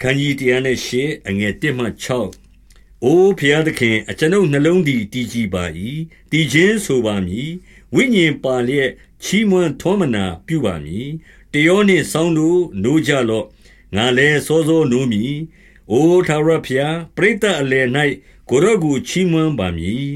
ခန်းကြီးတရားနဲ့ရှေ့အငယ်1မှ6အိုးဖျားသခင်အကျွန်ုပ်နှလုံးသည်တည်ကြည်ပါ၏တည်ခြင်းဆိုပါမည်ဝိညာဉ်ပါလျက်ချီးမွမ်းထောမနာပြုပါမည်တယောနှင့်ဆောင်းတို့နိုးကြလော့ငါလည်းစောစောနိုးမည်အိုးထာဝရဖျားပရိသတ်အလယ်၌ကိုရော့ကိုချီးမွမ်းပါမည်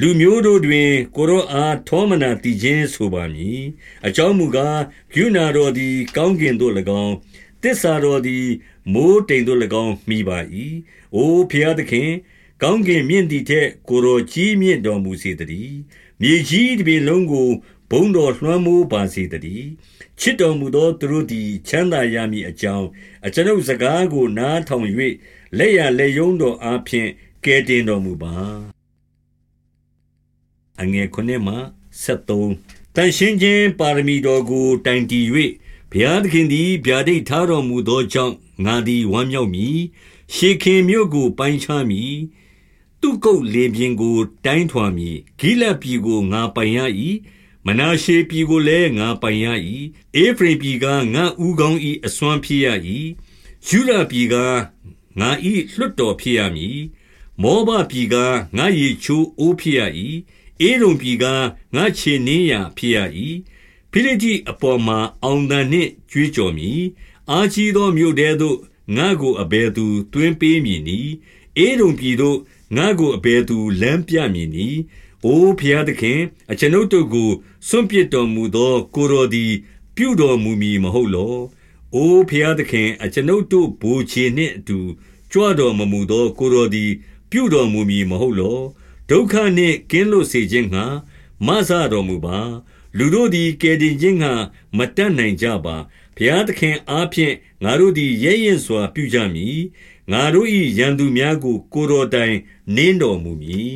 လူမျိုးတို့တွင်ကိုရောအားထောမနာတည်ခြင်းဆိုပါမည်အကြောင်းမူကားဂုဏတော်သည် ကောင်းကင်သို့၎င်းတစ္ဆာတော်သည် မိုးတိမ်သို့၎င်းမိပါ၏။အိုဖျားသခင်ကောင်းကင်မြင့်သည်ထက်ကိုတော်ကြီးမြင့်တော်မူစေတည်း။မြေကြီးတစ်ပြင်လုံးကိုဘုံတော်လွှမ်းမိုးပါစေတည်း။ချစ်တော်မူသောသူတို့သည်ချမ်းသာရမည်အကြောင်းအကျွန်ုပ်စကားကိုနားထောင်၍လက်ရလက်ယုံတော်အားဖြင့်ကဲတင်တော်မူပါ။အငယ်ခုနှစ်မှ73တန်ရှင်းခြင်းပါရမီတော်ကိုတိုင်တည်၍ ဘုရားသခင်သည် ဗျာဒိတ်ထားတော်မူသောကြောင့်ငါသည် ဝမ်းမြောက်မည်။ရှေခင်မြို့ကို ပိုင်းခြားမည်။သူကုတ်လေပြင်ကို တိုင်းထွာမည်။ဂိလတ်ပြည်ကို ငါပိုင်ရ၏။မနာရှေပြည်ကိုလည်း ငါပိုင်ရ၏။အေဖရိပြည်ကငါဥကောင်း၏အစွမ်းဖြစ်ရ၏။ယူရပြည်ကငါ၏လွတ်တော်ဖြစ်ရမည်။မောဘပြည်ကငါရေချိုးအိုးဖြစ်ရ၏။အေရုံပြည်ကငါခြေနှင်းရာဖြစ်ရ၏။ ဖိလိတ္တိအပေါ်မှာ အောင်သံနှင့် ကြွေးကြော်မည်။အားကြီးသောမြို့ထဲသို့ ငါ့ကို အဘယ်သူ သွင်းပေးမည်နည်း။ဧဒုံပြည်သို့ ငါ့ကို အဘယ်သူ လမ်းပြမည်နည်း။အိုဘုရားသခင်၊အကျွန်ုပ်တို့ကို စွန့်ပစ်တော်မူသော ကိုယ်တော်သည် ပြုတော်မူမည်မဟုတ်လော။အိုဘုရားသခင်၊အကျွန်ုပ်တို့ ဗိုလ်ခြေနှင့်အတူ ကြွတော်မမူသော ကိုယ်တော်သည် ပြုတော်မူမည်မဟုတ်လော။ဒုက္ခနှင့် ကင်းလွတ်စေခြင်းငှါ မစတော်မူပါ လူတို့သည်ကယ်တင်ခြင်းငှါမတတ်နိုင်ကြပါဘုရားသခင်အားဖြင့်ငါတို့သည်ရဲရင့်စွာပြုကြမည်ငါတို့၏ရန်သူများကို ကိုယ်တော်တိုင်နင်းတော်မူမည်